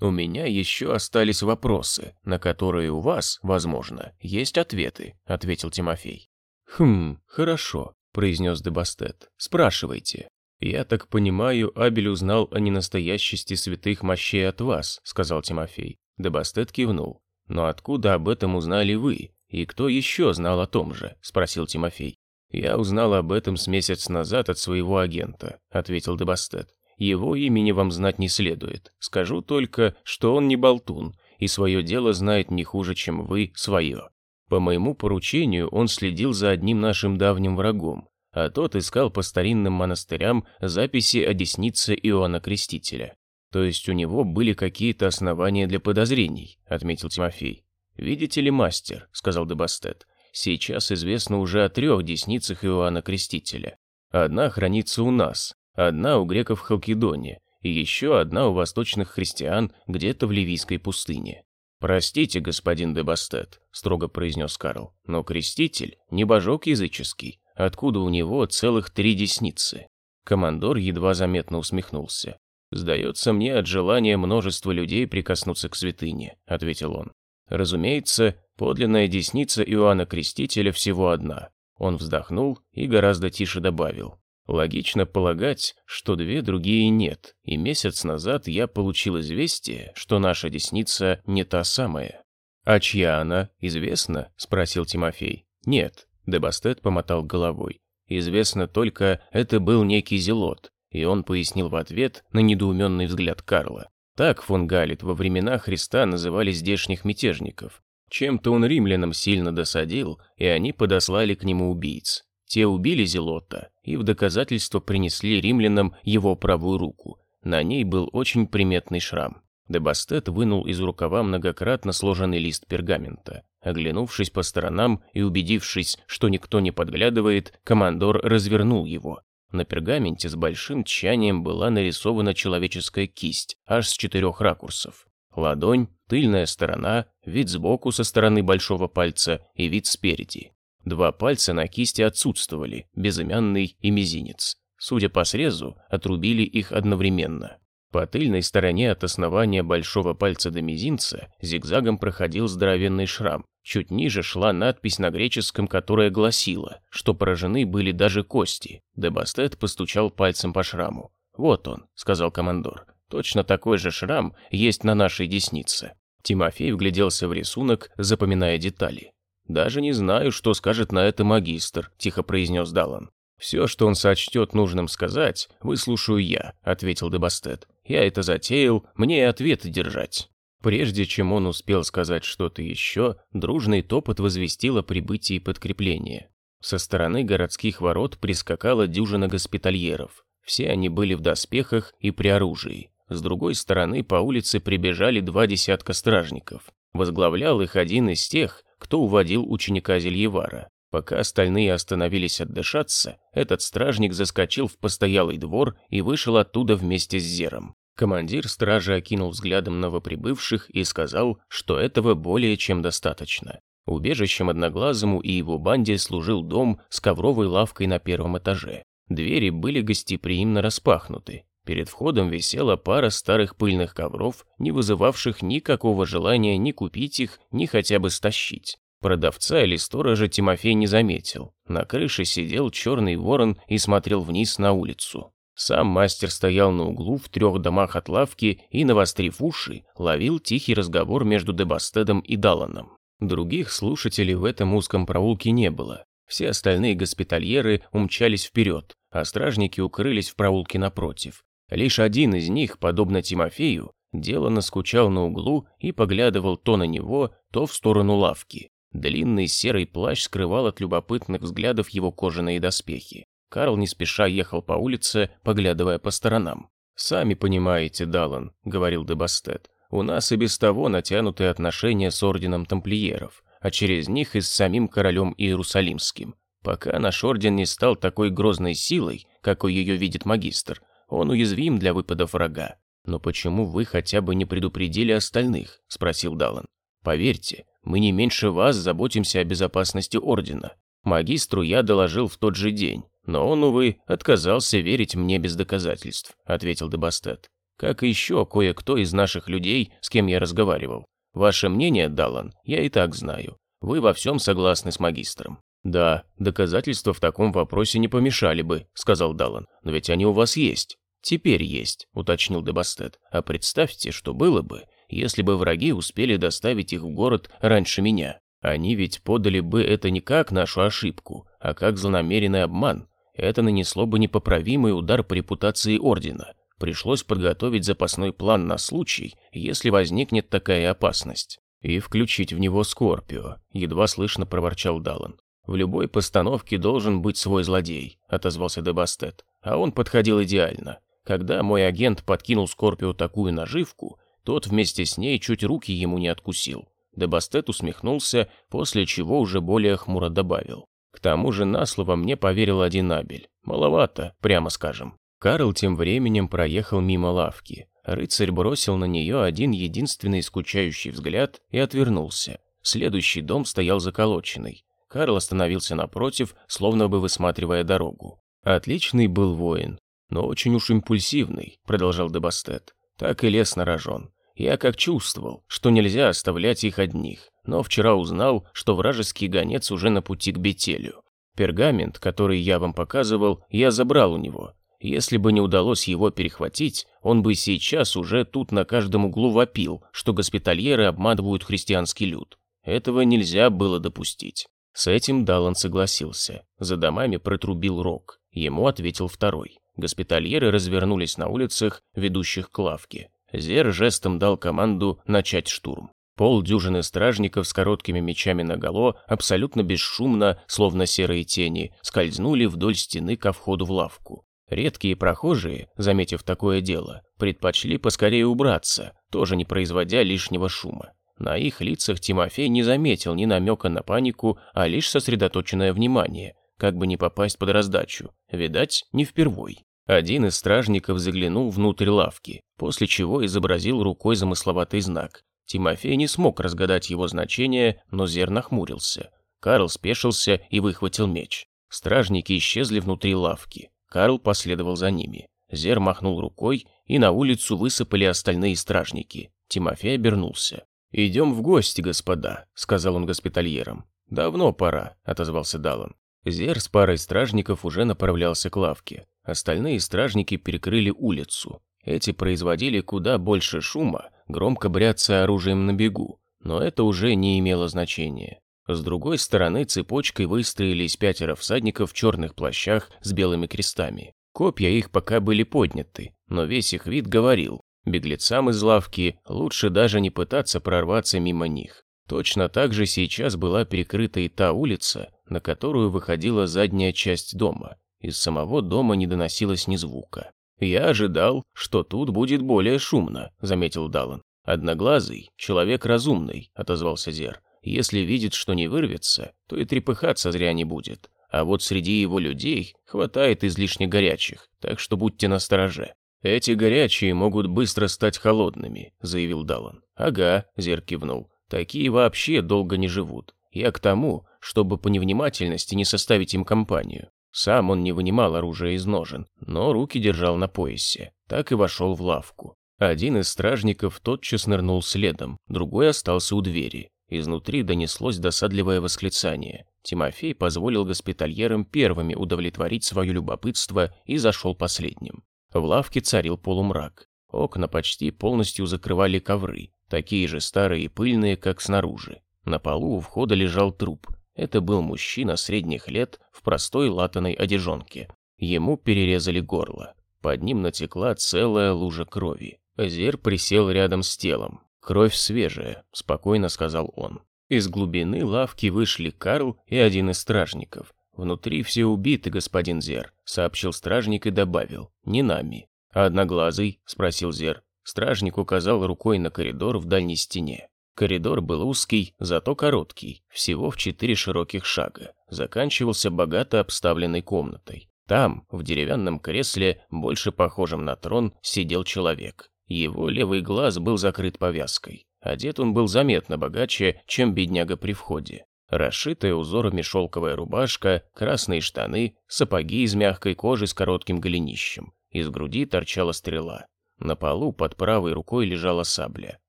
«У меня еще остались вопросы, на которые у вас, возможно, есть ответы», — ответил Тимофей. «Хм, хорошо», — произнес Дебастет. «Спрашивайте». «Я так понимаю, Абель узнал о ненастоящести святых мощей от вас», — сказал Тимофей. Дебастет кивнул. «Но откуда об этом узнали вы? И кто еще знал о том же?» — спросил Тимофей. «Я узнал об этом с месяц назад от своего агента», — ответил Дебастет. Его имени вам знать не следует. Скажу только, что он не болтун, и свое дело знает не хуже, чем вы свое. По моему поручению он следил за одним нашим давним врагом, а тот искал по старинным монастырям записи о деснице Иоанна Крестителя. То есть у него были какие-то основания для подозрений, отметил Тимофей. «Видите ли, мастер», — сказал Дебастет, — «сейчас известно уже о трех десницах Иоанна Крестителя. Одна хранится у нас, Одна у греков в Халкидоне, и еще одна у восточных христиан где-то в Ливийской пустыне. «Простите, господин де Бастет», — строго произнес Карл, «но креститель — не божок языческий, откуда у него целых три десницы». Командор едва заметно усмехнулся. «Сдается мне от желания множества людей прикоснуться к святыне», — ответил он. «Разумеется, подлинная десница Иоанна Крестителя всего одна». Он вздохнул и гораздо тише добавил. Логично полагать, что две другие нет, и месяц назад я получил известие, что наша десница не та самая. «А чья она, известно?» – спросил Тимофей. «Нет», – Дебастет помотал головой. «Известно только, это был некий Зелот», и он пояснил в ответ на недоуменный взгляд Карла. Так фон Галит во времена Христа называли здешних мятежников. Чем-то он римлянам сильно досадил, и они подослали к нему убийц. Те убили Зелота и в доказательство принесли римлянам его правую руку. На ней был очень приметный шрам. Дебастет вынул из рукава многократно сложенный лист пергамента. Оглянувшись по сторонам и убедившись, что никто не подглядывает, командор развернул его. На пергаменте с большим тщанием была нарисована человеческая кисть, аж с четырех ракурсов. Ладонь, тыльная сторона, вид сбоку со стороны большого пальца и вид спереди. Два пальца на кисти отсутствовали, безымянный и мизинец. Судя по срезу, отрубили их одновременно. По тыльной стороне от основания большого пальца до мизинца зигзагом проходил здоровенный шрам. Чуть ниже шла надпись на греческом, которая гласила, что поражены были даже кости. Дебастет постучал пальцем по шраму. «Вот он», — сказал командор. «Точно такой же шрам есть на нашей деснице». Тимофей вгляделся в рисунок, запоминая детали. «Даже не знаю, что скажет на это магистр», – тихо произнес Даллан. «Все, что он сочтет нужным сказать, выслушаю я», – ответил Дебастет. «Я это затеял, мне и ответы держать». Прежде чем он успел сказать что-то еще, дружный топот возвестил о прибытии подкрепления. Со стороны городских ворот прискакала дюжина госпитальеров. Все они были в доспехах и при оружии. С другой стороны по улице прибежали два десятка стражников. Возглавлял их один из тех, кто уводил ученика Зельевара. Пока остальные остановились отдышаться, этот стражник заскочил в постоялый двор и вышел оттуда вместе с Зером. Командир стражи окинул взглядом новоприбывших и сказал, что этого более чем достаточно. Убежищем Одноглазому и его банде служил дом с ковровой лавкой на первом этаже. Двери были гостеприимно распахнуты. Перед входом висела пара старых пыльных ковров, не вызывавших никакого желания ни купить их, ни хотя бы стащить. Продавца или сторожа Тимофей не заметил. На крыше сидел черный ворон и смотрел вниз на улицу. Сам мастер стоял на углу в трех домах от лавки и, навострив уши, ловил тихий разговор между Дебастедом и Даланом. Других слушателей в этом узком проулке не было. Все остальные госпитальеры умчались вперед, а стражники укрылись в проулке напротив. Лишь один из них, подобно Тимофею, деланно скучал на углу и поглядывал то на него, то в сторону лавки. Длинный серый плащ скрывал от любопытных взглядов его кожаные доспехи. Карл не спеша ехал по улице, поглядывая по сторонам. «Сами понимаете, Даллан», — говорил Дебастет, «у нас и без того натянутые отношения с орденом тамплиеров, а через них и с самим королем Иерусалимским. Пока наш орден не стал такой грозной силой, какой ее видит магистр, он уязвим для выпадов врага. Но почему вы хотя бы не предупредили остальных? Спросил Далан. Поверьте, мы не меньше вас заботимся о безопасности Ордена. Магистру я доложил в тот же день, но он, увы, отказался верить мне без доказательств, ответил Дебастет. как еще кое-кто из наших людей, с кем я разговаривал. Ваше мнение, Даллан, я и так знаю. Вы во всем согласны с магистром. «Да, доказательства в таком вопросе не помешали бы», — сказал Даллан. «Но ведь они у вас есть». «Теперь есть», — уточнил Дебастет. «А представьте, что было бы, если бы враги успели доставить их в город раньше меня. Они ведь подали бы это не как нашу ошибку, а как злонамеренный обман. Это нанесло бы непоправимый удар по репутации Ордена. Пришлось подготовить запасной план на случай, если возникнет такая опасность. И включить в него Скорпио, едва слышно проворчал Даллан. «В любой постановке должен быть свой злодей», — отозвался Дебастет. А он подходил идеально. Когда мой агент подкинул Скорпио такую наживку, тот вместе с ней чуть руки ему не откусил. Дебастет усмехнулся, после чего уже более хмуро добавил. К тому же на слово мне поверил один Абель. Маловато, прямо скажем. Карл тем временем проехал мимо лавки. Рыцарь бросил на нее один единственный скучающий взгляд и отвернулся. Следующий дом стоял заколоченный. Карл остановился напротив, словно бы высматривая дорогу. «Отличный был воин, но очень уж импульсивный», — продолжал Дебастет. «Так и лес нарожен. Я как чувствовал, что нельзя оставлять их одних, но вчера узнал, что вражеский гонец уже на пути к Бетелю. Пергамент, который я вам показывал, я забрал у него. Если бы не удалось его перехватить, он бы сейчас уже тут на каждом углу вопил, что госпитальеры обманывают христианский люд. Этого нельзя было допустить. С этим Даллан согласился. За домами протрубил рог. Ему ответил второй. Госпитальеры развернулись на улицах, ведущих к лавке. Зер жестом дал команду начать штурм. Полдюжины стражников с короткими мечами наголо, абсолютно бесшумно, словно серые тени, скользнули вдоль стены ко входу в лавку. Редкие прохожие, заметив такое дело, предпочли поскорее убраться, тоже не производя лишнего шума. На их лицах Тимофей не заметил ни намека на панику, а лишь сосредоточенное внимание, как бы не попасть под раздачу. Видать, не впервой. Один из стражников заглянул внутрь лавки, после чего изобразил рукой замысловатый знак. Тимофей не смог разгадать его значение, но Зер нахмурился. Карл спешился и выхватил меч. Стражники исчезли внутри лавки. Карл последовал за ними. Зер махнул рукой, и на улицу высыпали остальные стражники. Тимофей обернулся. «Идем в гости, господа», — сказал он госпитальерам. «Давно пора», — отозвался Даллан. Зер с парой стражников уже направлялся к лавке. Остальные стражники перекрыли улицу. Эти производили куда больше шума, громко бряться оружием на бегу, но это уже не имело значения. С другой стороны цепочкой выстроились пятеро всадников в черных плащах с белыми крестами. Копья их пока были подняты, но весь их вид говорил, Беглецам из лавки лучше даже не пытаться прорваться мимо них. Точно так же сейчас была перекрыта и та улица, на которую выходила задняя часть дома. Из самого дома не доносилось ни звука. «Я ожидал, что тут будет более шумно», — заметил Даллан. «Одноглазый, человек разумный», — отозвался Зер. «Если видит, что не вырвется, то и трепыхаться зря не будет. А вот среди его людей хватает излишне горячих, так что будьте настороже. «Эти горячие могут быстро стать холодными», — заявил Даллан. «Ага», — Зер кивнул. «Такие вообще долго не живут. Я к тому, чтобы по невнимательности не составить им компанию». Сам он не вынимал оружие из ножен, но руки держал на поясе. Так и вошел в лавку. Один из стражников тотчас нырнул следом, другой остался у двери. Изнутри донеслось досадливое восклицание. Тимофей позволил госпитальерам первыми удовлетворить свое любопытство и зашел последним. В лавке царил полумрак. Окна почти полностью закрывали ковры, такие же старые и пыльные, как снаружи. На полу у входа лежал труп. Это был мужчина средних лет в простой латаной одежонке. Ему перерезали горло. Под ним натекла целая лужа крови. Зер присел рядом с телом. «Кровь свежая», — спокойно сказал он. Из глубины лавки вышли Карл и один из стражников. «Внутри все убиты, господин Зер», — сообщил стражник и добавил. «Не нами». «А одноглазый?» — спросил Зер. Стражник указал рукой на коридор в дальней стене. Коридор был узкий, зато короткий, всего в четыре широких шага. Заканчивался богато обставленной комнатой. Там, в деревянном кресле, больше похожем на трон, сидел человек. Его левый глаз был закрыт повязкой. Одет он был заметно богаче, чем бедняга при входе. Расшитая узорами шелковая рубашка, красные штаны, сапоги из мягкой кожи с коротким голенищем. Из груди торчала стрела. На полу под правой рукой лежала сабля.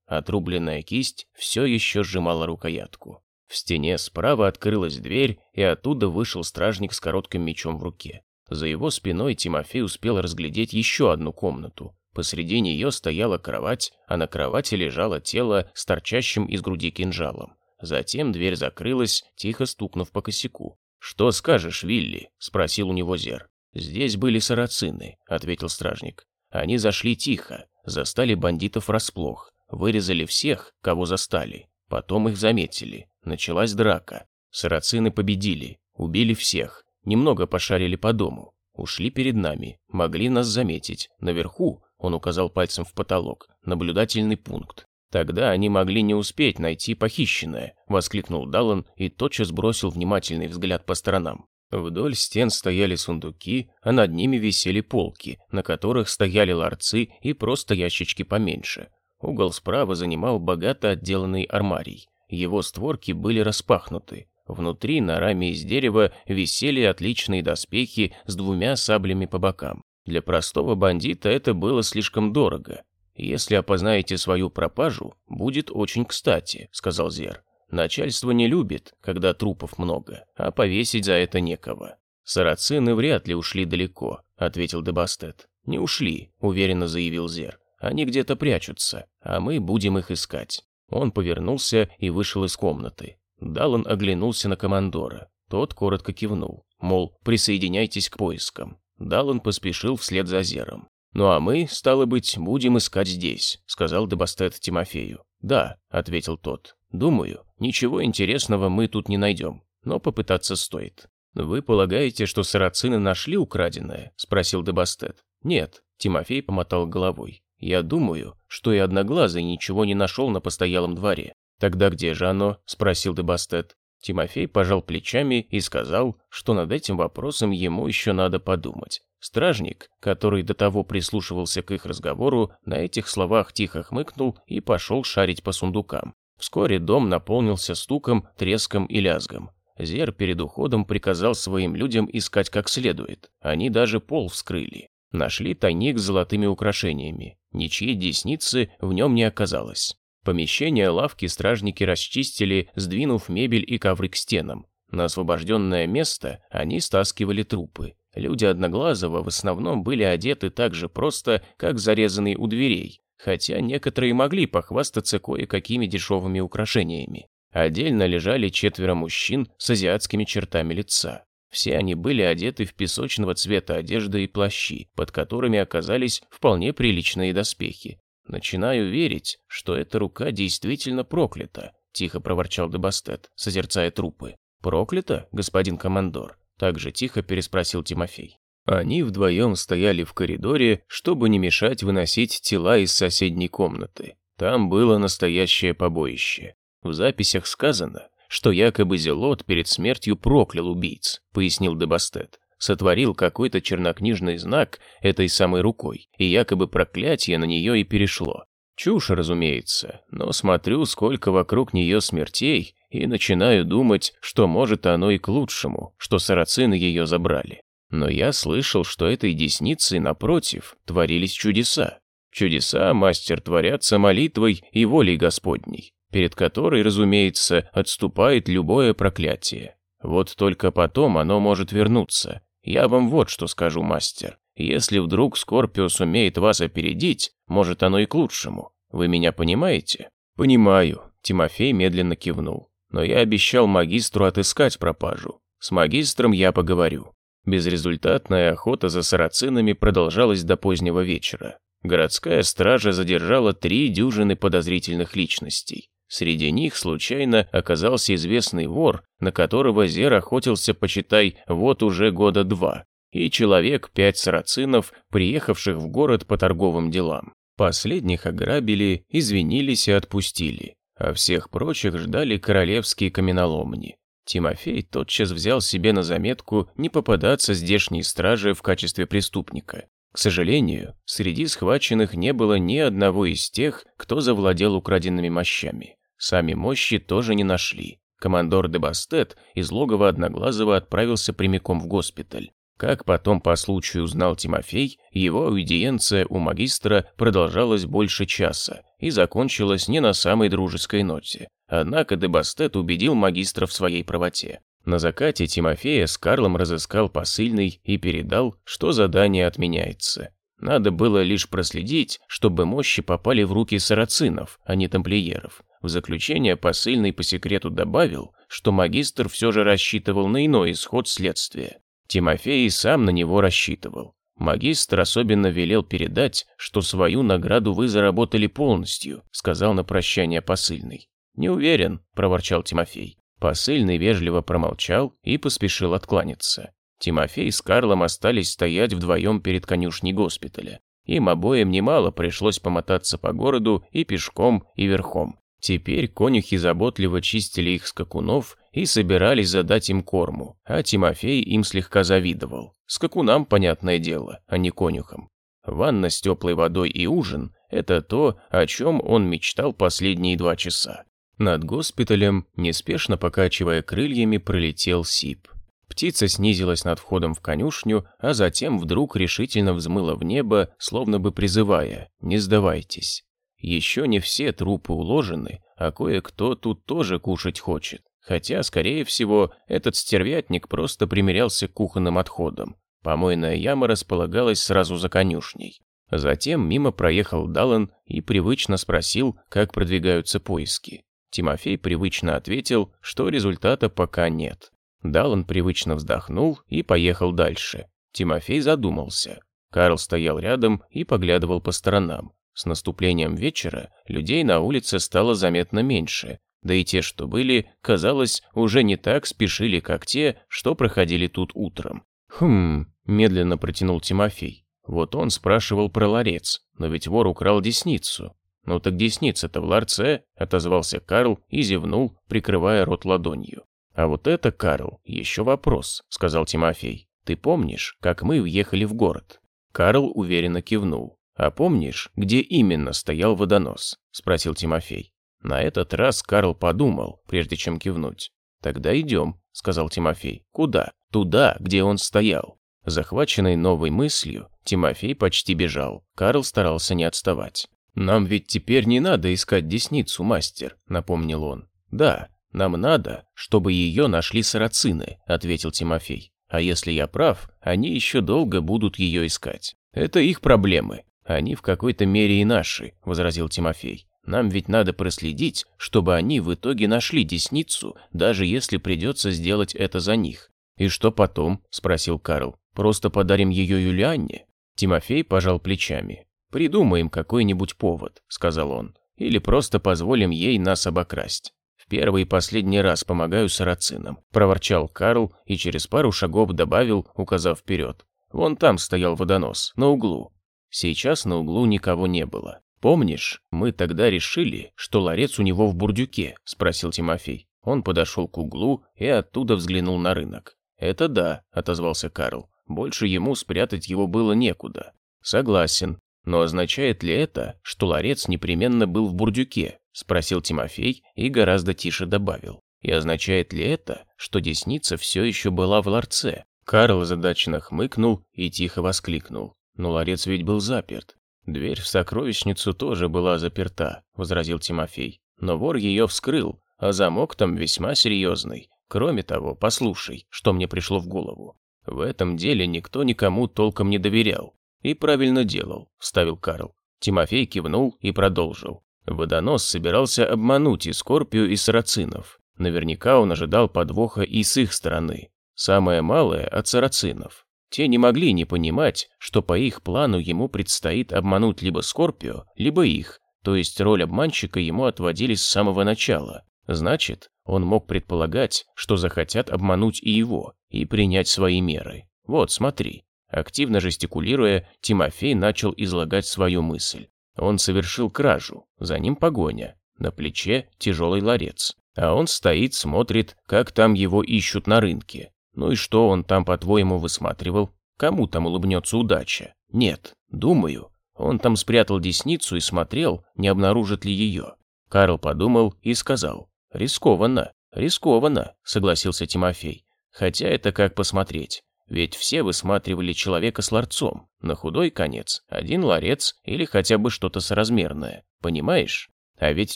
Отрубленная кисть все еще сжимала рукоятку. В стене справа открылась дверь, и оттуда вышел стражник с коротким мечом в руке. За его спиной Тимофей успел разглядеть еще одну комнату. Посреди нее стояла кровать, а на кровати лежало тело с торчащим из груди кинжалом. Затем дверь закрылась, тихо стукнув по косяку. «Что скажешь, Вилли?» – спросил у него Зер. «Здесь были сарацины», – ответил стражник. «Они зашли тихо, застали бандитов врасплох, вырезали всех, кого застали. Потом их заметили. Началась драка. Сарацины победили, убили всех, немного пошарили по дому, ушли перед нами, могли нас заметить. Наверху, он указал пальцем в потолок, наблюдательный пункт. Тогда они могли не успеть найти похищенное, воскликнул Даллан и тотчас бросил внимательный взгляд по сторонам. Вдоль стен стояли сундуки, а над ними висели полки, на которых стояли ларцы и просто ящички поменьше. Угол справа занимал богато отделанный армарий. Его створки были распахнуты. Внутри на раме из дерева висели отличные доспехи с двумя саблями по бокам. Для простого бандита это было слишком дорого. «Если опознаете свою пропажу, будет очень кстати», — сказал Зер. «Начальство не любит, когда трупов много, а повесить за это некого». «Сарацины вряд ли ушли далеко», — ответил Дебастет. «Не ушли», — уверенно заявил Зер. «Они где-то прячутся, а мы будем их искать». Он повернулся и вышел из комнаты. Даллан оглянулся на командора. Тот коротко кивнул, мол, присоединяйтесь к поискам. Даллан поспешил вслед за Зером. «Ну а мы, стало быть, будем искать здесь», — сказал Дебастет Тимофею. «Да», — ответил тот. «Думаю, ничего интересного мы тут не найдем, но попытаться стоит». «Вы полагаете, что сарацины нашли украденное?» — спросил Дебастет. «Нет», — Тимофей помотал головой. «Я думаю, что и Одноглазый ничего не нашел на постоялом дворе». «Тогда где же оно?» — спросил Дебастет. Тимофей пожал плечами и сказал, что над этим вопросом ему еще надо подумать. Стражник, который до того прислушивался к их разговору, на этих словах тихо хмыкнул и пошел шарить по сундукам. Вскоре дом наполнился стуком, треском и лязгом. Зер перед уходом приказал своим людям искать как следует. Они даже пол вскрыли. Нашли тайник с золотыми украшениями. Ничьей десницы в нем не оказалось. Помещение лавки стражники расчистили, сдвинув мебель и ковры к стенам. На освобожденное место они стаскивали трупы. Люди Одноглазого в основном были одеты так же просто, как зарезанные у дверей, хотя некоторые могли похвастаться кое-какими дешевыми украшениями. Отдельно лежали четверо мужчин с азиатскими чертами лица. Все они были одеты в песочного цвета одежды и плащи, под которыми оказались вполне приличные доспехи. «Начинаю верить, что эта рука действительно проклята», – тихо проворчал Дебастет, созерцая трупы. «Проклята, господин командор?» Также тихо переспросил Тимофей. Они вдвоем стояли в коридоре, чтобы не мешать выносить тела из соседней комнаты. Там было настоящее побоище. В записях сказано, что якобы Зелот перед смертью проклял убийц, пояснил Дебастет. Сотворил какой-то чернокнижный знак этой самой рукой, и якобы проклятие на нее и перешло. Чушь, разумеется, но смотрю, сколько вокруг нее смертей, и начинаю думать, что может оно и к лучшему, что сарацины ее забрали. Но я слышал, что этой десницей, напротив, творились чудеса. Чудеса, мастер, творятся молитвой и волей Господней, перед которой, разумеется, отступает любое проклятие. Вот только потом оно может вернуться. Я вам вот что скажу, мастер. Если вдруг Скорпио сумеет вас опередить, может оно и к лучшему. Вы меня понимаете? Понимаю. Тимофей медленно кивнул но я обещал магистру отыскать пропажу. С магистром я поговорю. Безрезультатная охота за сарацинами продолжалась до позднего вечера. Городская стража задержала три дюжины подозрительных личностей. Среди них случайно оказался известный вор, на которого Зер охотился, почитай, вот уже года два, и человек пять сарацинов, приехавших в город по торговым делам. Последних ограбили, извинились и отпустили а всех прочих ждали королевские каменоломни. Тимофей тотчас взял себе на заметку не попадаться здешней страже в качестве преступника. К сожалению, среди схваченных не было ни одного из тех, кто завладел украденными мощами. Сами мощи тоже не нашли. Командор де Бастет из логова Одноглазого отправился прямиком в госпиталь. Как потом по случаю узнал Тимофей, его аудиенция у магистра продолжалась больше часа и закончилась не на самой дружеской ноте. Однако Дебастет убедил магистра в своей правоте. На закате Тимофея с Карлом разыскал посыльный и передал, что задание отменяется. Надо было лишь проследить, чтобы мощи попали в руки сарацинов, а не тамплиеров. В заключение посыльный по секрету добавил, что магистр все же рассчитывал на иной исход следствия. Тимофей сам на него рассчитывал. Магистр особенно велел передать, что свою награду вы заработали полностью, сказал на прощание посыльный. Не уверен, проворчал Тимофей. Посыльный вежливо промолчал и поспешил откланяться. Тимофей с Карлом остались стоять вдвоем перед конюшней госпиталя. Им обоим немало пришлось помотаться по городу и пешком, и верхом. Теперь конюхи заботливо чистили их скакунов и собирались задать им корму, а Тимофей им слегка завидовал. Скакунам, понятное дело, а не конюхам. Ванна с теплой водой и ужин – это то, о чем он мечтал последние два часа. Над госпиталем, неспешно покачивая крыльями, пролетел сип. Птица снизилась над входом в конюшню, а затем вдруг решительно взмыла в небо, словно бы призывая «Не сдавайтесь». Еще не все трупы уложены, а кое-кто тут тоже кушать хочет. Хотя, скорее всего, этот стервятник просто примерялся к кухонным отходам. Помойная яма располагалась сразу за конюшней. Затем мимо проехал Даллан и привычно спросил, как продвигаются поиски. Тимофей привычно ответил, что результата пока нет. Даллан привычно вздохнул и поехал дальше. Тимофей задумался. Карл стоял рядом и поглядывал по сторонам. С наступлением вечера людей на улице стало заметно меньше, да и те, что были, казалось, уже не так спешили, как те, что проходили тут утром. «Хм...» – медленно протянул Тимофей. Вот он спрашивал про ларец, но ведь вор украл десницу. «Ну так десница-то в ларце», – отозвался Карл и зевнул, прикрывая рот ладонью. «А вот это, Карл, еще вопрос», – сказал Тимофей. «Ты помнишь, как мы въехали в город?» Карл уверенно кивнул. «А помнишь, где именно стоял водонос?» – спросил Тимофей. На этот раз Карл подумал, прежде чем кивнуть. «Тогда идем», — сказал Тимофей. «Куда?» «Туда, где он стоял». Захваченный новой мыслью, Тимофей почти бежал. Карл старался не отставать. «Нам ведь теперь не надо искать десницу, мастер», — напомнил он. «Да, нам надо, чтобы ее нашли сарацины», — ответил Тимофей. «А если я прав, они еще долго будут ее искать. Это их проблемы. Они в какой-то мере и наши», — возразил Тимофей. Нам ведь надо проследить, чтобы они в итоге нашли десницу, даже если придется сделать это за них. «И что потом?» – спросил Карл. «Просто подарим ее Юлианне?» Тимофей пожал плечами. «Придумаем какой-нибудь повод», – сказал он. «Или просто позволим ей нас обокрасть». «В первый и последний раз помогаю сарацинам», – проворчал Карл и через пару шагов добавил, указав вперед. «Вон там стоял водонос, на углу». Сейчас на углу никого не было. «Помнишь, мы тогда решили, что ларец у него в бурдюке?» – спросил Тимофей. Он подошел к углу и оттуда взглянул на рынок. «Это да», – отозвался Карл. «Больше ему спрятать его было некуда». «Согласен. Но означает ли это, что ларец непременно был в бурдюке?» – спросил Тимофей и гораздо тише добавил. «И означает ли это, что десница все еще была в ларце?» Карл задачно хмыкнул и тихо воскликнул. «Но ларец ведь был заперт. «Дверь в сокровищницу тоже была заперта», — возразил Тимофей. «Но вор ее вскрыл, а замок там весьма серьезный. Кроме того, послушай, что мне пришло в голову. В этом деле никто никому толком не доверял. И правильно делал», — вставил Карл. Тимофей кивнул и продолжил. Водонос собирался обмануть и Скорпию, и Сарацинов. Наверняка он ожидал подвоха и с их стороны. Самое малое от Сарацинов. Те не могли не понимать, что по их плану ему предстоит обмануть либо Скорпио, либо их, то есть роль обманщика ему отводили с самого начала. Значит, он мог предполагать, что захотят обмануть и его, и принять свои меры. Вот, смотри. Активно жестикулируя, Тимофей начал излагать свою мысль. Он совершил кражу, за ним погоня, на плече тяжелый ларец. А он стоит, смотрит, как там его ищут на рынке. Ну и что он там, по-твоему, высматривал? Кому там улыбнется удача? Нет, думаю, он там спрятал десницу и смотрел, не обнаружит ли ее. Карл подумал и сказал, рискованно, рискованно, согласился Тимофей. Хотя это как посмотреть. Ведь все высматривали человека с ларцом. На худой конец один ларец или хотя бы что-то соразмерное. Понимаешь? А ведь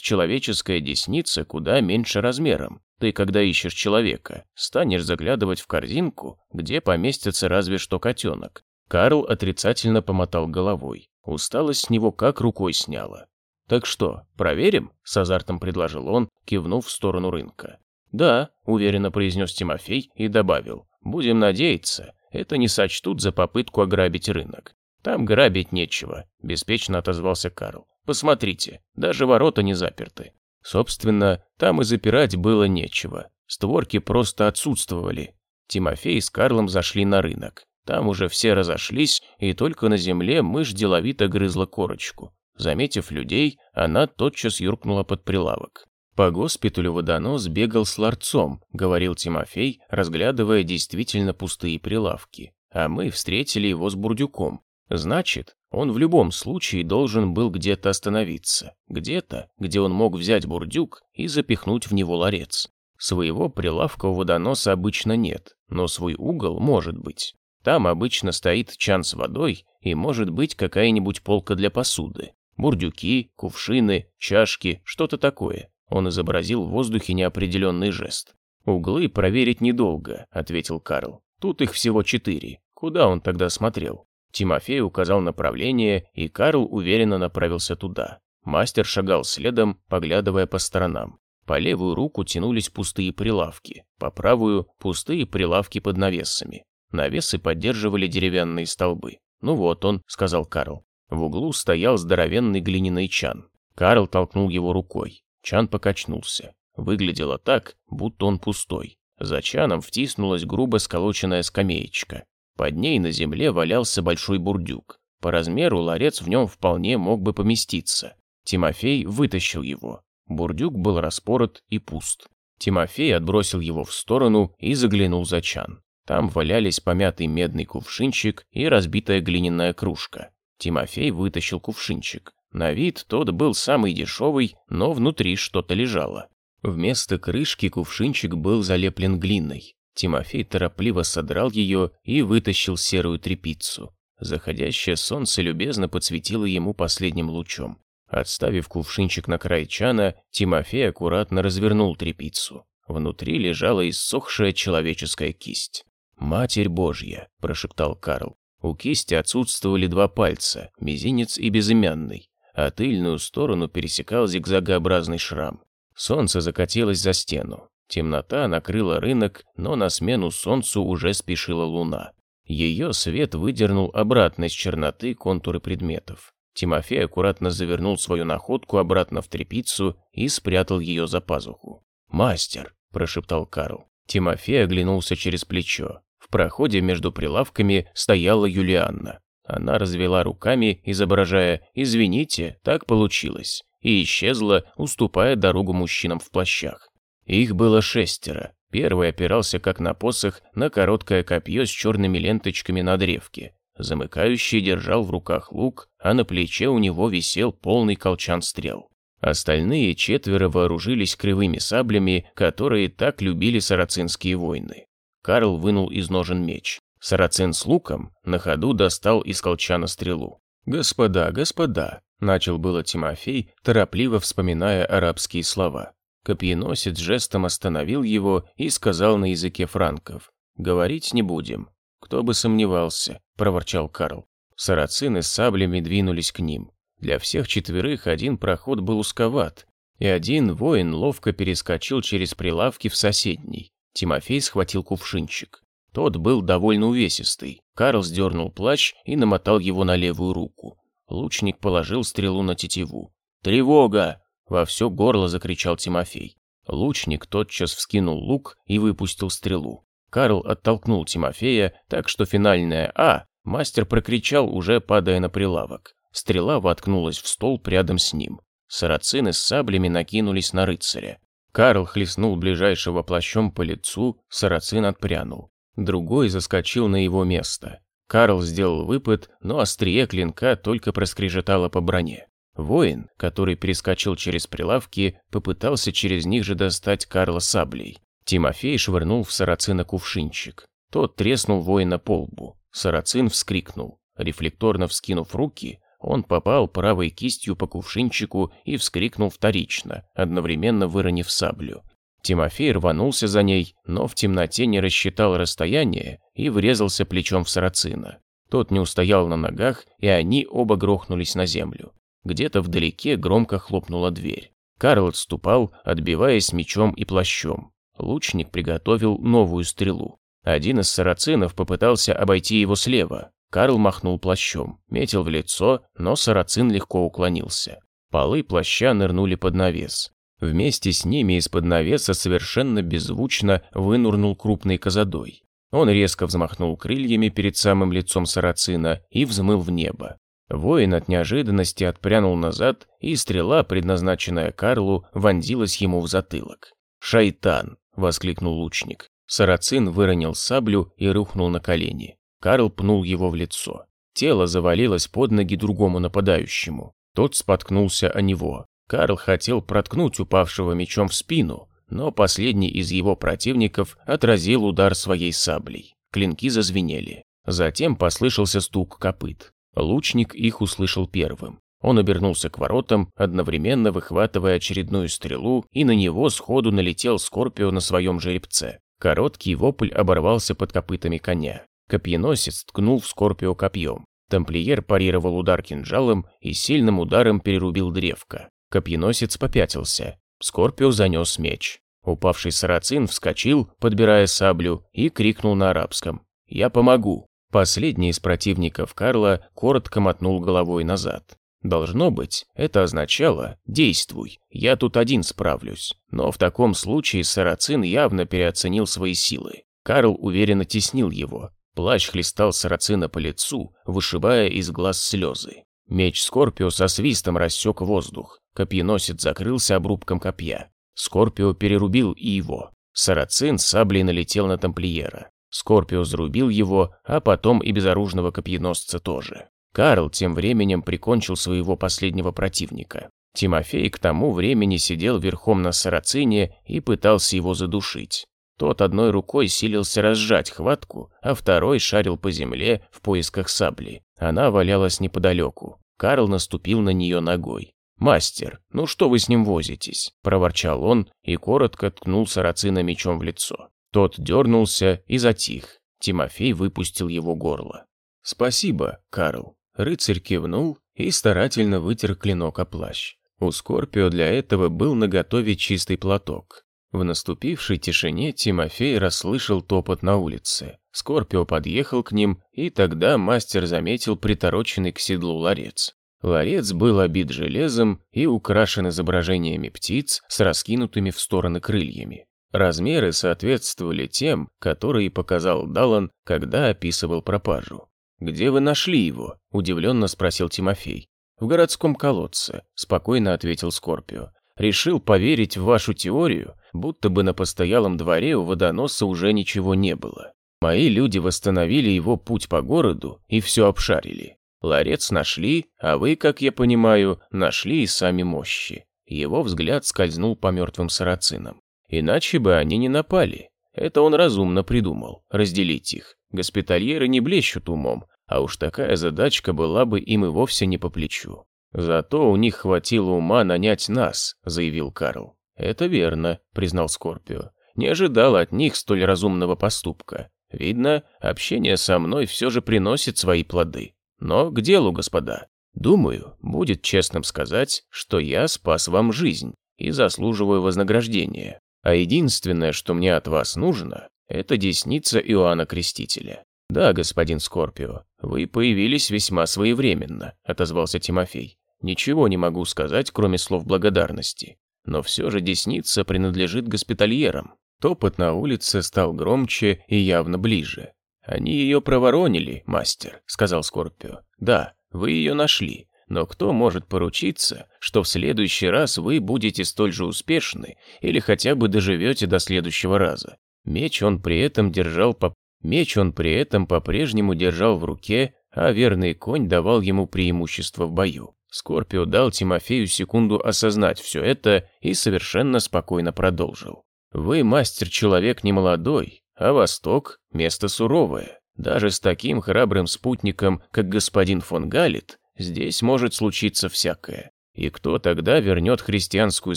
человеческая десница куда меньше размером. Ты, когда ищешь человека, станешь заглядывать в корзинку, где поместится разве что котенок. Карл отрицательно помотал головой. Усталость с него как рукой сняла. «Так что, проверим?» – с азартом предложил он, кивнув в сторону рынка. «Да», – уверенно произнес Тимофей и добавил. «Будем надеяться, это не сочтут за попытку ограбить рынок. Там грабить нечего», – беспечно отозвался Карл. «Посмотрите, даже ворота не заперты». Собственно, там и запирать было нечего. Створки просто отсутствовали. Тимофей с Карлом зашли на рынок. Там уже все разошлись, и только на земле мышь деловито грызла корочку. Заметив людей, она тотчас юркнула под прилавок. По госпиталю водонос бегал с ларцом, говорил Тимофей, разглядывая действительно пустые прилавки. А мы встретили его с бурдюком. Значит, он в любом случае должен был где-то остановиться. Где-то, где он мог взять бурдюк и запихнуть в него ларец. Своего прилавка у водоноса обычно нет, но свой угол может быть. Там обычно стоит чан с водой и может быть какая-нибудь полка для посуды. Бурдюки, кувшины, чашки, что-то такое. Он изобразил в воздухе неопределенный жест. «Углы проверить недолго», — ответил Карл. «Тут их всего четыре. Куда он тогда смотрел?» Тимофей указал направление, и Карл уверенно направился туда. Мастер шагал следом, поглядывая по сторонам. По левую руку тянулись пустые прилавки, по правую – пустые прилавки под навесами. Навесы поддерживали деревянные столбы. «Ну вот он», — сказал Карл. В углу стоял здоровенный глиняный чан. Карл толкнул его рукой. Чан покачнулся. Выглядело так, будто он пустой. За чаном втиснулась грубо сколоченная скамеечка. Под ней на земле валялся большой бурдюк. По размеру ларец в нем вполне мог бы поместиться. Тимофей вытащил его. Бурдюк был распорот и пуст. Тимофей отбросил его в сторону и заглянул за чан. Там валялись помятый медный кувшинчик и разбитая глиняная кружка. Тимофей вытащил кувшинчик. На вид тот был самый дешевый, но внутри что-то лежало. Вместо крышки кувшинчик был залеплен глиной. Тимофей торопливо содрал ее и вытащил серую трепицу. Заходящее солнце любезно подсветило ему последним лучом. Отставив кувшинчик на край чана, Тимофей аккуратно развернул трепицу. Внутри лежала иссохшая человеческая кисть. «Матерь Божья!» – прошептал Карл. У кисти отсутствовали два пальца, мизинец и безымянный, а тыльную сторону пересекал зигзагообразный шрам. Солнце закатилось за стену. Темнота накрыла рынок, но на смену солнцу уже спешила луна. Ее свет выдернул обратно из черноты контуры предметов. Тимофей аккуратно завернул свою находку обратно в тряпицу и спрятал ее за пазуху. «Мастер!» – прошептал Карл. Тимофей оглянулся через плечо. В проходе между прилавками стояла Юлианна. Она развела руками, изображая «извините, так получилось», и исчезла, уступая дорогу мужчинам в плащах. Их было шестеро. Первый опирался как на посох на короткое копье с черными ленточками на древке. Замыкающий держал в руках лук, а на плече у него висел полный колчан стрел. Остальные четверо вооружились кривыми саблями, которые так любили сарацинские войны. Карл вынул из ножен меч. Сарацин с луком на ходу достал из колчана стрелу. «Господа, господа!» – начал было Тимофей, торопливо вспоминая арабские слова. Копьеносец жестом остановил его и сказал на языке франков. «Говорить не будем». «Кто бы сомневался», – проворчал Карл. Сарацины с саблями двинулись к ним. Для всех четверых один проход был узковат, и один воин ловко перескочил через прилавки в соседний. Тимофей схватил кувшинчик. Тот был довольно увесистый. Карл сдернул плащ и намотал его на левую руку. Лучник положил стрелу на тетиву. «Тревога!» — во все горло закричал Тимофей. Лучник тотчас вскинул лук и выпустил стрелу. Карл оттолкнул Тимофея, так что финальное «А» мастер прокричал, уже падая на прилавок. Стрела воткнулась в стол рядом с ним. Сарацины с саблями накинулись на рыцаря. Карл хлестнул ближайшего плащом по лицу, сарацин отпрянул. Другой заскочил на его место. Карл сделал выпад, но острие клинка только проскрежетало по броне. Воин, который перескочил через прилавки, попытался через них же достать Карла саблей. Тимофей швырнул в сарацина кувшинчик. Тот треснул воина по лбу. Сарацин вскрикнул. Рефлекторно вскинув руки, он попал правой кистью по кувшинчику и вскрикнул вторично, одновременно выронив саблю. Тимофей рванулся за ней, но в темноте не рассчитал расстояние и врезался плечом в сарацина. Тот не устоял на ногах, и они оба грохнулись на землю. Где-то вдалеке громко хлопнула дверь. Карл отступал, отбиваясь мечом и плащом. Лучник приготовил новую стрелу. Один из сарацинов попытался обойти его слева. Карл махнул плащом, метил в лицо, но сарацин легко уклонился. Полы плаща нырнули под навес. Вместе с ними из-под навеса совершенно беззвучно вынурнул крупный козадой. Он резко взмахнул крыльями перед самым лицом сарацина и взмыл в небо. Воин от неожиданности отпрянул назад, и стрела, предназначенная Карлу, вонзилась ему в затылок. «Шайтан!» – воскликнул лучник. Сарацин выронил саблю и рухнул на колени. Карл пнул его в лицо. Тело завалилось под ноги другому нападающему. Тот споткнулся о него. Карл хотел проткнуть упавшего мечом в спину, но последний из его противников отразил удар своей саблей. Клинки зазвенели. Затем послышался стук копыт. Лучник их услышал первым. Он обернулся к воротам, одновременно выхватывая очередную стрелу, и на него сходу налетел Скорпио на своем жеребце. Короткий вопль оборвался под копытами коня. Копьеносец ткнул в Скорпио копьем. Тамплиер парировал удар кинжалом и сильным ударом перерубил древко. Копьеносец попятился. Скорпио занес меч. Упавший сарацин вскочил, подбирая саблю, и крикнул на арабском. «Я помогу!» Последний из противников Карла коротко мотнул головой назад. Должно быть, это означало «действуй, я тут один справлюсь». Но в таком случае Сарацин явно переоценил свои силы. Карл уверенно теснил его. Плащ хлестал Сарацина по лицу, вышибая из глаз слезы. Меч Скорпио со свистом рассек воздух. Копьеносец закрылся обрубком копья. Скорпио перерубил и его. Сарацин саблей налетел на тамплиера. Скорпио зарубил его, а потом и безоружного копьеносца тоже. Карл тем временем прикончил своего последнего противника. Тимофей к тому времени сидел верхом на сарацине и пытался его задушить. Тот одной рукой силился разжать хватку, а второй шарил по земле в поисках сабли. Она валялась неподалеку. Карл наступил на нее ногой. «Мастер, ну что вы с ним возитесь?» – проворчал он и коротко ткнул сарацина мечом в лицо. Тот дернулся и затих. Тимофей выпустил его горло. «Спасибо, Карл». Рыцарь кивнул и старательно вытер клинок о плащ. У Скорпио для этого был наготове чистый платок. В наступившей тишине Тимофей расслышал топот на улице. Скорпио подъехал к ним, и тогда мастер заметил притороченный к седлу ларец. Ларец был обит железом и украшен изображениями птиц с раскинутыми в стороны крыльями. Размеры соответствовали тем, которые показал Даллан, когда описывал пропажу. «Где вы нашли его?» – удивленно спросил Тимофей. «В городском колодце», – спокойно ответил Скорпио. «Решил поверить в вашу теорию, будто бы на постоялом дворе у водоноса уже ничего не было. Мои люди восстановили его путь по городу и все обшарили. Ларец нашли, а вы, как я понимаю, нашли и сами мощи». Его взгляд скользнул по мертвым сарацинам. Иначе бы они не напали. Это он разумно придумал, разделить их. Госпитальеры не блещут умом, а уж такая задачка была бы им и вовсе не по плечу. «Зато у них хватило ума нанять нас», — заявил Карл. «Это верно», — признал Скорпио. «Не ожидал от них столь разумного поступка. Видно, общение со мной все же приносит свои плоды. Но к делу, господа. Думаю, будет честным сказать, что я спас вам жизнь и заслуживаю вознаграждения. А единственное, что мне от вас нужно, это десница Иоанна Крестителя. Да, господин Скорпио, вы появились весьма своевременно, отозвался Тимофей. Ничего не могу сказать, кроме слов благодарности. Но все же десница принадлежит госпитальерам. Топот на улице стал громче и явно ближе. «Они ее проворонили, мастер», — сказал Скорпио. «Да, вы ее нашли, но кто может поручиться, что в следующий раз вы будете столь же успешны или хотя бы доживете до следующего раза? Меч он при этом держал по... Меч он при этом по-прежнему держал в руке, а верный конь давал ему преимущество в бою. Скорпио дал Тимофею секунду осознать все это и совершенно спокойно продолжил. «Вы, мастер-человек, не молодой, а Восток – место суровое. Даже с таким храбрым спутником, как господин фон Галит, здесь может случиться всякое. И кто тогда вернет христианскую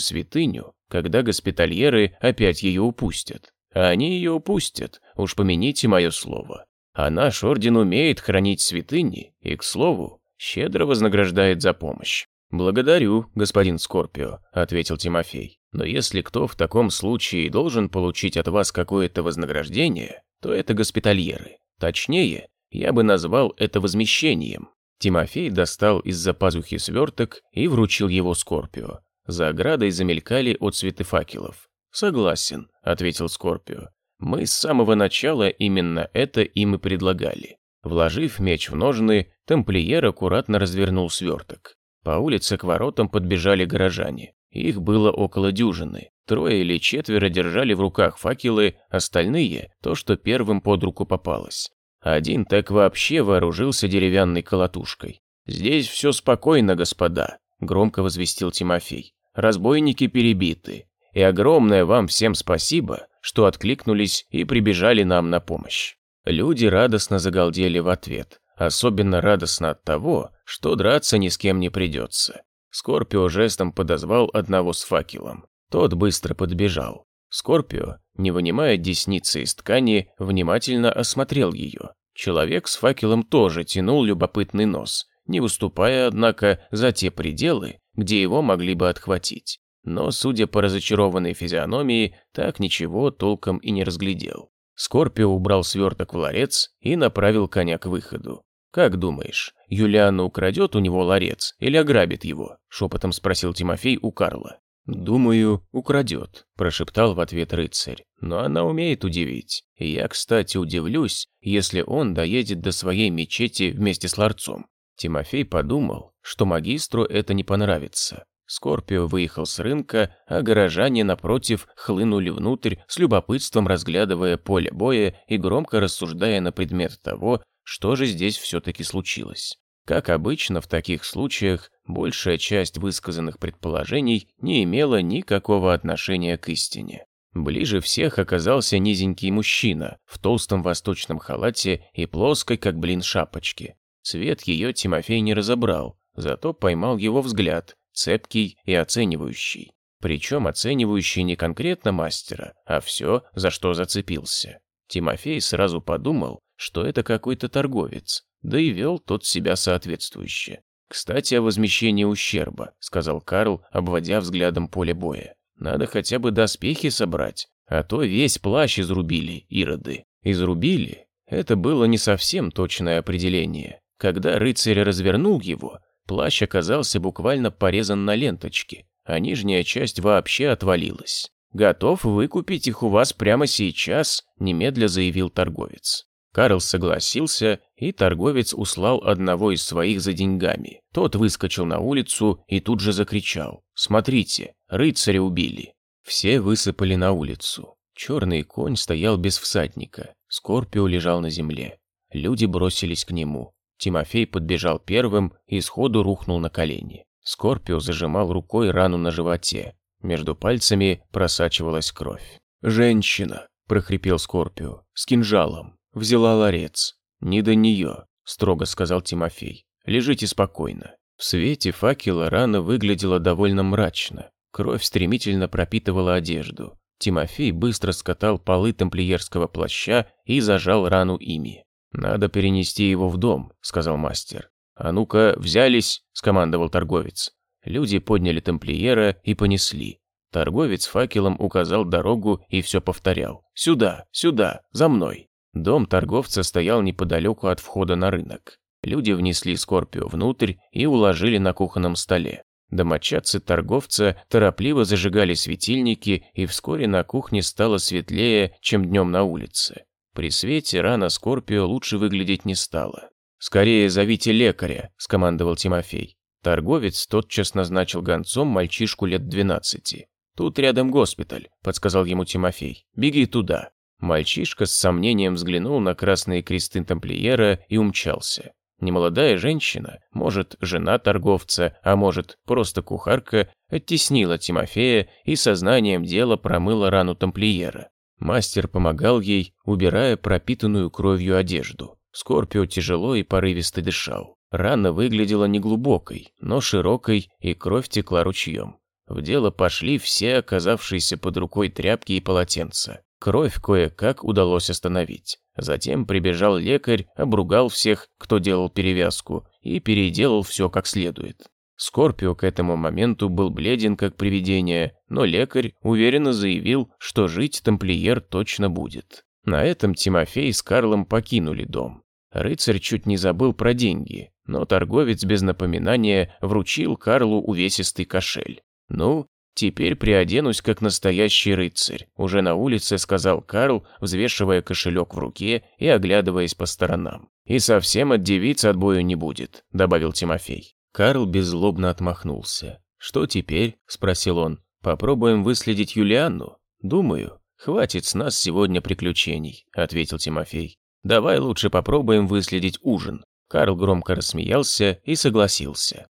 святыню, когда госпитальеры опять ее упустят? А они ее упустят, уж помяните мое слово. А наш орден умеет хранить святыни и, к слову, щедро вознаграждает за помощь. «Благодарю, господин Скорпио», — ответил Тимофей. «Но если кто в таком случае должен получить от вас какое-то вознаграждение, то это госпитальеры. Точнее, я бы назвал это возмещением». Тимофей достал из-за пазухи сверток и вручил его Скорпио. За оградой замелькали отцветы факелов. «Согласен», — ответил Скорпио. «Мы с самого начала именно это им и предлагали». Вложив меч в ножны, тамплиер аккуратно развернул сверток. По улице к воротам подбежали горожане. Их было около дюжины. Трое или четверо держали в руках факелы, остальные – то, что первым под руку попалось. Один так вообще вооружился деревянной колотушкой. «Здесь все спокойно, господа», – громко возвестил Тимофей. «Разбойники перебиты. И огромное вам всем спасибо, что откликнулись и прибежали нам на помощь». Люди радостно загалдели в ответ. Особенно радостно от того, что драться ни с кем не придется. Скорпио жестом подозвал одного с факелом. Тот быстро подбежал. Скорпио, не вынимая десницы из ткани, внимательно осмотрел ее. Человек с факелом тоже тянул любопытный нос, не выступая, однако, за те пределы, где его могли бы отхватить. Но, судя по разочарованной физиономии, так ничего толком и не разглядел. Скорпио убрал сверток в ларец и направил коня к выходу. «Как думаешь, Юлиана украдет у него ларец или ограбит его?» – шепотом спросил Тимофей у Карла. «Думаю, украдет», – прошептал в ответ рыцарь. «Но она умеет удивить. И я, кстати, удивлюсь, если он доедет до своей мечети вместе с ларцом». Тимофей подумал, что магистру это не понравится. Скорпио выехал с рынка, а горожане, напротив, хлынули внутрь, с любопытством разглядывая поле боя и громко рассуждая на предмет того, что же здесь все-таки случилось. Как обычно в таких случаях, большая часть высказанных предположений не имела никакого отношения к истине. Ближе всех оказался низенький мужчина в толстом восточном халате и плоской, как блин, шапочке. Цвет ее Тимофей не разобрал, зато поймал его взгляд, цепкий и оценивающий. Причем оценивающий не конкретно мастера, а все, за что зацепился. Тимофей сразу подумал, что это какой-то торговец, да и вел тот себя соответствующе. «Кстати, о возмещении ущерба», — сказал Карл, обводя взглядом поле боя. «Надо хотя бы доспехи собрать, а то весь плащ изрубили, ироды». «Изрубили» — это было не совсем точное определение. Когда рыцарь развернул его, плащ оказался буквально порезан на ленточки, а нижняя часть вообще отвалилась. «Готов выкупить их у вас прямо сейчас», — немедля заявил торговец. Карл согласился, и торговец услал одного из своих за деньгами. Тот выскочил на улицу и тут же закричал. «Смотрите, рыцаря убили!» Все высыпали на улицу. Черный конь стоял без всадника. Скорпио лежал на земле. Люди бросились к нему. Тимофей подбежал первым и сходу рухнул на колени. Скорпио зажимал рукой рану на животе. Между пальцами просачивалась кровь. «Женщина!» – прохрипел Скорпио. «С кинжалом!» Взяла ларец. Не до нее, строго сказал Тимофей. Лежите спокойно. В свете факела рана выглядела довольно мрачно. Кровь стремительно пропитывала одежду. Тимофей быстро скатал полы тамплиерского плаща и зажал рану ими. «Надо перенести его в дом», — сказал мастер. «А ну-ка, взялись», — скомандовал торговец. Люди подняли тамплиера и понесли. Торговец факелом указал дорогу и все повторял. «Сюда, сюда, за мной». Дом торговца стоял неподалеку от входа на рынок. Люди внесли Скорпио внутрь и уложили на кухонном столе. Домочадцы торговца торопливо зажигали светильники, и вскоре на кухне стало светлее, чем днем на улице. При свете рана Скорпио лучше выглядеть не стала. «Скорее зовите лекаря», – скомандовал Тимофей. Торговец тотчас назначил гонцом мальчишку лет двенадцати. «Тут рядом госпиталь», – подсказал ему Тимофей. «Беги туда». Мальчишка с сомнением взглянул на красные кресты тамплиера и умчался. Немолодая женщина, может, жена торговца, а может, просто кухарка, оттеснила Тимофея и сознанием дела промыла рану тамплиера. Мастер помогал ей, убирая пропитанную кровью одежду. Скорпио тяжело и порывисто дышал. Рана выглядела неглубокой, но широкой, и кровь текла ручьем. В дело пошли все оказавшиеся под рукой тряпки и полотенца. Кровь кое-как удалось остановить. Затем прибежал лекарь, обругал всех, кто делал перевязку, и переделал все как следует. Скорпио к этому моменту был бледен как привидение, но лекарь уверенно заявил, что жить тамплиер точно будет. На этом Тимофей с Карлом покинули дом. Рыцарь чуть не забыл про деньги, но торговец без напоминания вручил Карлу увесистый кошель. «Ну, теперь приоденусь как настоящий рыцарь», уже на улице сказал Карл, взвешивая кошелек в руке и оглядываясь по сторонам. «И совсем от девицы отбою не будет», добавил Тимофей. Карл беззлобно отмахнулся. «Что теперь?» – спросил он. «Попробуем выследить Юлианну?» «Думаю, хватит с нас сегодня приключений», – ответил Тимофей. Давай лучше попробуем выследить ужин». Карл громко рассмеялся и согласился.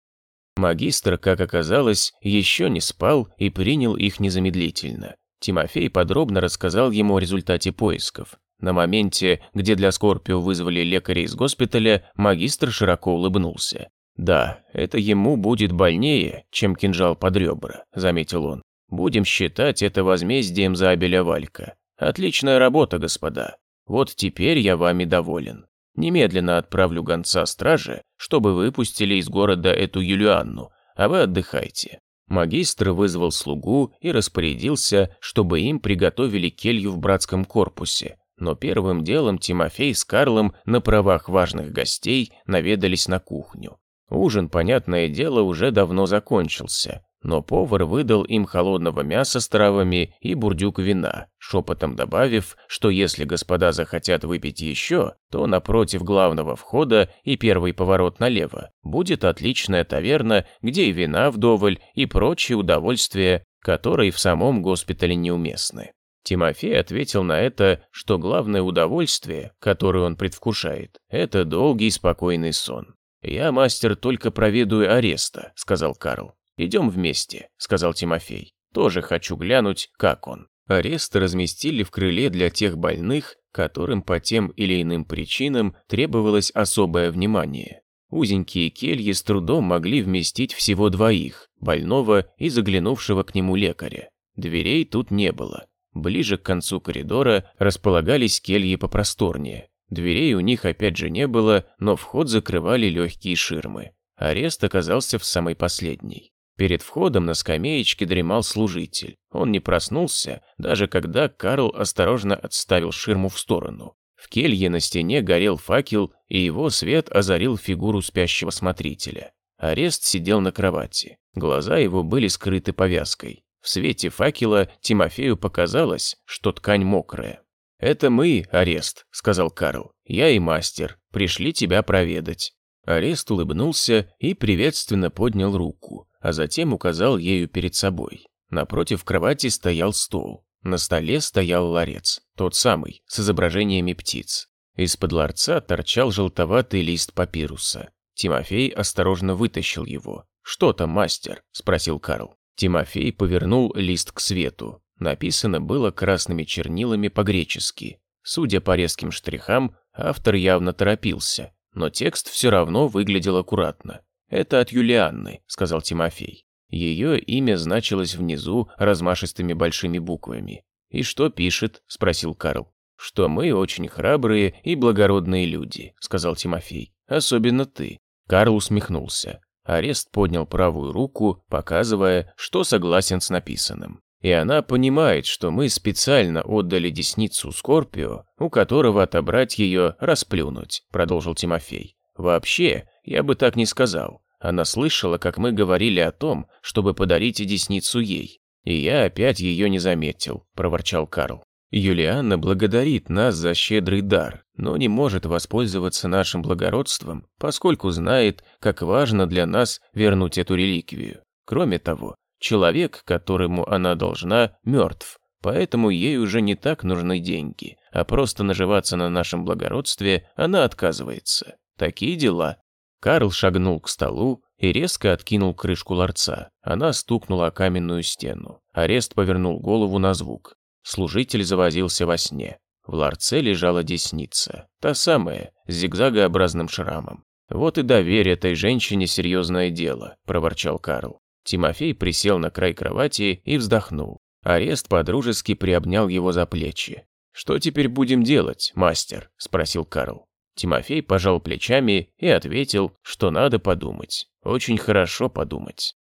Магистр, как оказалось, еще не спал и принял их незамедлительно. Тимофей подробно рассказал ему о результате поисков. На моменте, где для Скорпио вызвали лекаря из госпиталя, магистр широко улыбнулся. «Да, это ему будет больнее, чем кинжал под ребра», – заметил он. «Будем считать это возмездием за Абеля Валька. Отличная работа, господа. Вот теперь я вами доволен. Немедленно отправлю гонца стражи, чтобы выпустили из города эту Юлианну, а вы отдыхайте». Магистр вызвал слугу и распорядился, чтобы им приготовили келью в братском корпусе. Но первым делом Тимофей с Карлом на правах важных гостей наведались на кухню. Ужин, понятное дело, уже давно закончился, но повар выдал им холодного мяса с травами и бурдюк вина, шепотом добавив, что если господа захотят выпить еще, то напротив главного входа и первый поворот налево будет отличная таверна, где и вина вдоволь, и прочие удовольствия, которые в самом госпитале неуместны. Тимофей ответил на это, что главное удовольствие, которое он предвкушает, это долгий спокойный сон. «Я, мастер, только проведаю ареста», — сказал Карл. «Идем вместе», — сказал Тимофей. «Тоже хочу глянуть, как он». Арест разместили в крыле для тех больных, которым по тем или иным причинам требовалось особое внимание. Узенькие кельи с трудом могли вместить всего двоих, больного и заглянувшего к нему лекаря. Дверей тут не было. Ближе к концу коридора располагались кельи попросторнее. Дверей у них опять же не было, но вход закрывали легкие ширмы. Арест оказался в самой последней. Перед входом на скамеечке дремал служитель. Он не проснулся, даже когда Карл осторожно отставил ширму в сторону. В келье на стене горел факел, и его свет озарил фигуру спящего смотрителя. Арест сидел на кровати. Глаза его были скрыты повязкой. В свете факела Тимофею показалось, что ткань мокрая. «Это мы, Арест», — сказал Карл. «Я и мастер. Пришли тебя проведать». Арест улыбнулся и приветственно поднял руку а затем указал ею перед собой. Напротив кровати стоял стол. На столе стоял ларец, тот самый, с изображениями птиц. Из-под ларца торчал желтоватый лист папируса. Тимофей осторожно вытащил его. «Что там, мастер?» – спросил Карл. Тимофей повернул лист к свету. Написано было красными чернилами по-гречески. Судя по резким штрихам, автор явно торопился, но текст все равно выглядел аккуратно. «Это от Юлианны», — сказал Тимофей. Ее имя значилось внизу размашистыми большими буквами. «И что пишет?» — спросил Карл. «Что мы очень храбрые и благородные люди», — сказал Тимофей. «Особенно ты». Карл усмехнулся. Арест поднял правую руку, показывая, что согласен с написанным. И она понимает, что мы специально отдали десницу Скорпио, у которого отобрать ее расплюнуть, продолжил Тимофей. Вообще, я бы так не сказал. Она слышала, как мы говорили о том, чтобы подарить десницу ей. И я опять ее не заметил, проворчал Карл. Юлианна благодарит нас за щедрый дар, но не может воспользоваться нашим благородством, поскольку знает, как важно для нас вернуть эту реликвию. Кроме того, человек, которому она должна, мертв, поэтому ей уже не так нужны деньги, а просто наживаться на нашем благородстве она отказывается. Такие дела. Карл шагнул к столу и резко откинул крышку ларца. Она стукнула о каменную стену. Арест повернул голову на звук. служитель завозился во сне. В ларце лежала десница, та самая, с зигзагообразным шрамом. «Вот и доверь этой женщине серьезное дело», – проворчал Карл. Тимофей присел на край кровати и вздохнул. Арест подружески приобнял его за плечи. «Что теперь будем делать, мастер?» – спросил Карл. Тимофей пожал плечами и ответил, что надо подумать. Очень хорошо подумать.